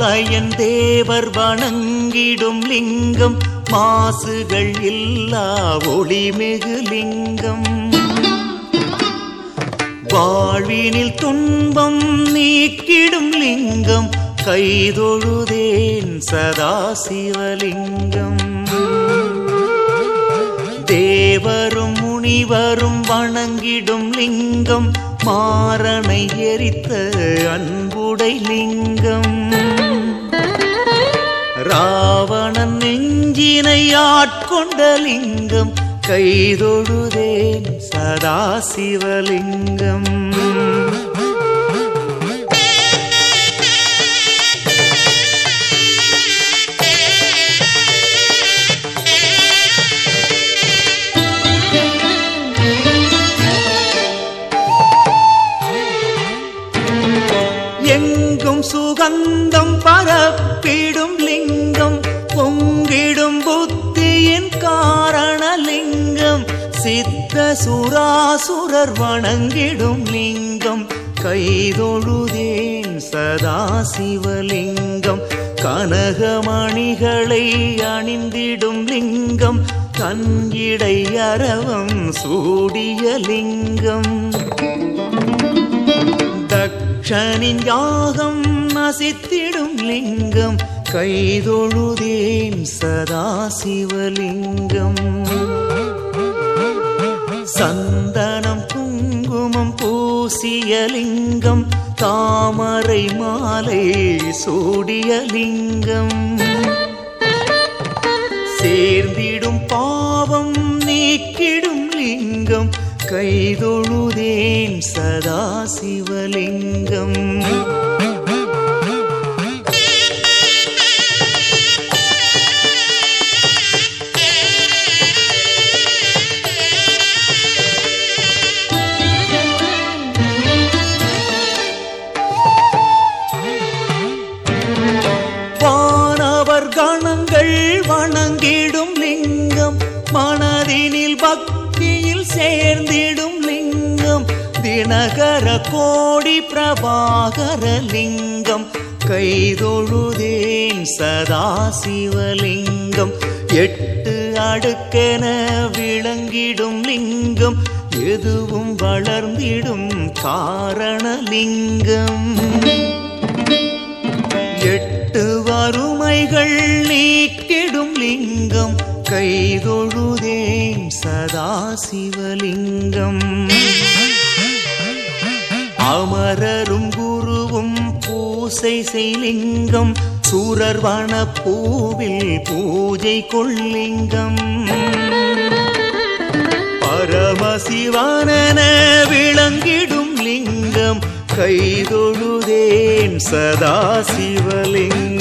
மலையன் தேவர் வணங்கிடும் லிங்கம் மாசுகள் இல்லா ஒளிமிகு லிங்கம். வாழ்வினில் துன்பம் நீக்கிடும் லிங்கம் கைதொழுதேன் சதாசிவலிங்கம். தேவரும் முனிவரும் வணங்கிடும் லிங்கம் மாறனை எரித்த அன்புடை லிங்கம். ஆட்கொண்ட லிங்கம் கைதொழுதேன் சதாசிவலிங்கம். எங்கும் சுகந்தம் பரப்பிடும் லிங்கம் பொங்கிடும் சித்த சுராசுரர் வணங்கிடும் லிங்கம். கைதொழுதேன் சதாசிவலிங்கம் கனகமணிகளை அணிந்திடும் லிங்கம். கண்கிடை அரவம் சூடிய லிங்கம். தக்ஷனின் யாகம் நசித்திடும் லிங்கம். கைதொழுதேன் சதாசிவலிங்கம் சந்தனம் குங்குமம் பூசியலிங்கம் தாமரை மாலை சூடியலிங்கம் சேர்ந்திடும் பாவம் நீக்கிடும் லிங்கம் கைதொழுதேன் சதா சிவலிங்கம் மனதினில் பக்தியில் சேர்ந்திடும் லிங்கம் தினகர கோடி பிரபாகர லிங்கம். கைதொழுதேன் சதாசிவலிங்கம் எட்டு அடுக்கென விளங்கிடும் லிங்கம் எதுவும் வளர்ந்திடும் காரணலிங்கம் லிங்கம் சதா சிவலிங்கம். அமரரும் குருவும் பூசை செய்லிங்கம். சூரர்வன பூவில் பூஜை கொள்ளிங்கம். பரமசிவானன விளங்கிடும் லிங்கம். கைதொழுதேன் சதா சிவலிங்கம்.